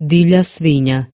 divlja svinja.